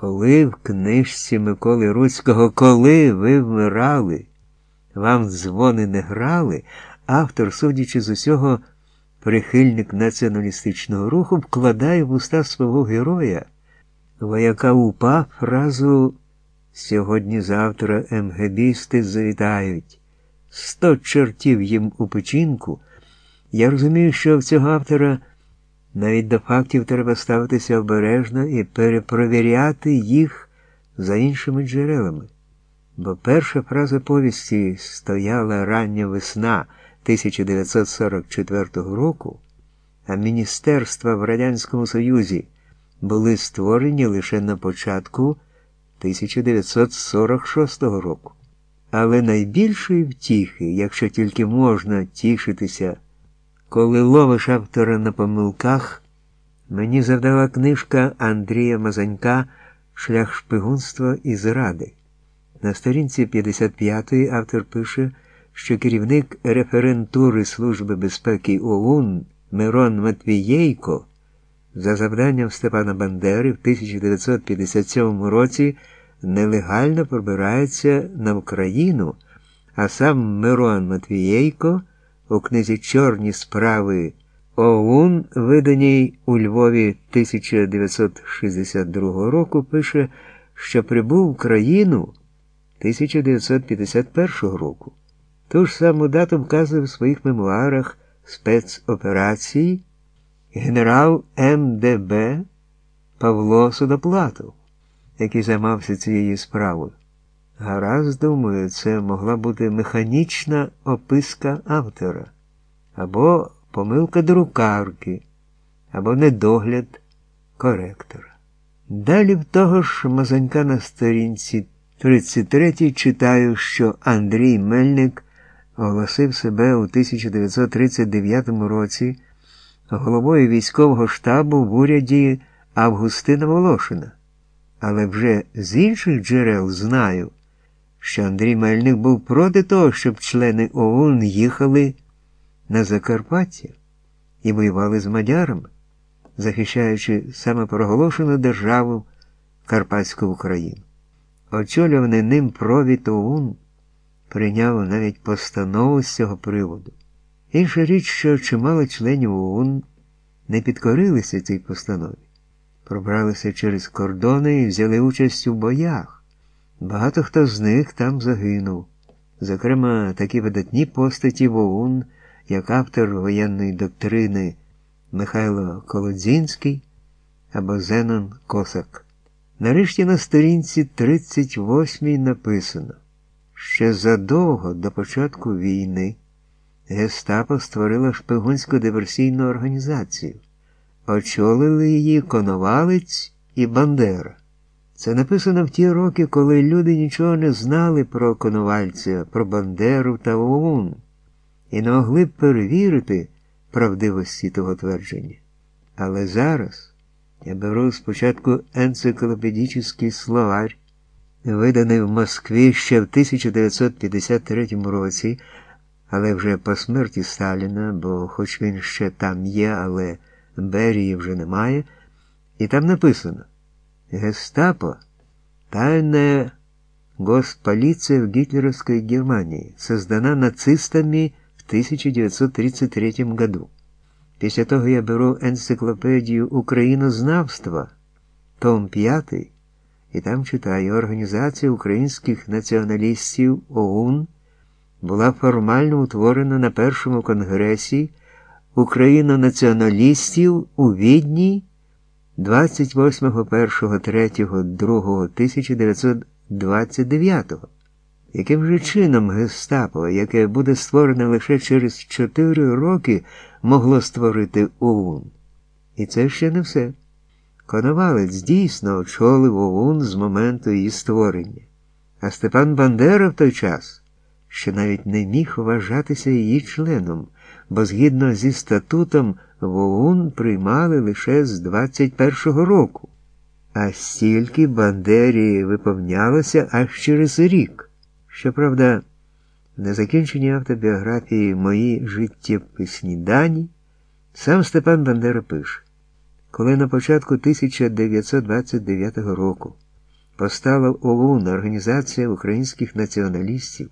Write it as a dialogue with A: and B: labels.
A: Коли в книжці Миколи Руцького, коли ви вмирали, вам дзвони не грали, автор, судячи з усього, прихильник націоналістичного руху, вкладає в уста свого героя, вояка УПА фразу Сьогодні-завтра МГБісти завітають. Сто чортів їм у печінку. Я розумію, що в цього автора навіть до фактів треба ставитися обережно і перепровіряти їх за іншими джерелами. Бо перша фраза повісті стояла рання весна 1944 року, а міністерства в Радянському Союзі були створені лише на початку 1946 року. Але найбільшої втіхи, якщо тільки можна тішитися, коли ловиш автора на помилках, мені завдала книжка Андрія Мазанька Шлях шпигунства і зради. На сторінці 55 автор пише, що керівник референтури Служби безпеки ОУН Мирон Матвієйко за завданням Степана Бандери в 1957 році нелегально пробирається на Україну, а сам Мирон Матвієйко у книзі Чорні справи ОУН, виданій у Львові 1962 року, пише, що прибув в країну 1951 року. Ту ж саму дату вказує в своїх мемуарах спецоперацій генерал МДБ Павло Судоплатов, який займався цією справою. Гаразд, думаю, це могла бути механічна описка автора, або помилка друкарки, або недогляд коректора. Далі в того ж Мазанька на сторінці 33 читаю, що Андрій Мельник оголосив себе у 1939 році головою військового штабу в уряді Августина Волошина. Але вже з інших джерел знаю, що Андрій Мельник був проти того, щоб члени ОУН їхали на Закарпаття і воювали з мадярами, захищаючи саме проголошену державу Карпатську Україну. Очолюваний ним провід ОУН прийняв навіть постанову з цього приводу. Інша річ, що чимало членів ОУН не підкорилися цій постанові, пробралися через кордони і взяли участь у боях. Багато хто з них там загинув. Зокрема, такі видатні постаті в ОУН, як автор воєнної доктрини Михайло Колодзінський або Зенон Косак. Нарешті на сторінці 38 написано, ще задовго до початку війни Гестапо створила шпигунську диверсійну організацію. Очолили її Коновалець і Бандера. Це написано в ті роки, коли люди нічого не знали про Коновальця, про Бандеру та ОУН і не могли б перевірити правдивості того твердження. Але зараз я беру спочатку енциклопедичний словарь, виданий в Москві ще в 1953 році, але вже по смерті Сталіна, бо хоч він ще там є, але Берії вже немає, і там написано Гестапо тайная госполиция в гитлеровской Германии, создана нацистами в 1933 году. Після того я беру енциклопедію Українознавства, том 5, і там читаю Організація українських націоналістів ОУН була формально утворена на першому конгресі україно-націоналістів у Відні 28.01.3.2.1929. Яким же чином Гестапо, яке буде створене лише через 4 роки, могло створити ОУН? І це ще не все. Коновалець дійсно очолив ОУН з моменту її створення, а Степан Бандера в той час ще навіть не міг вважатися її членом, бо згідно зі статутом в ОУН приймали лише з 21-го року, а стільки Бандері виповнялося аж через рік. Щоправда, в незакінченій автобіографії мої життєписні дані сам Степан Бандера пише, коли на початку 1929 року постала ОУН, Організація українських націоналістів,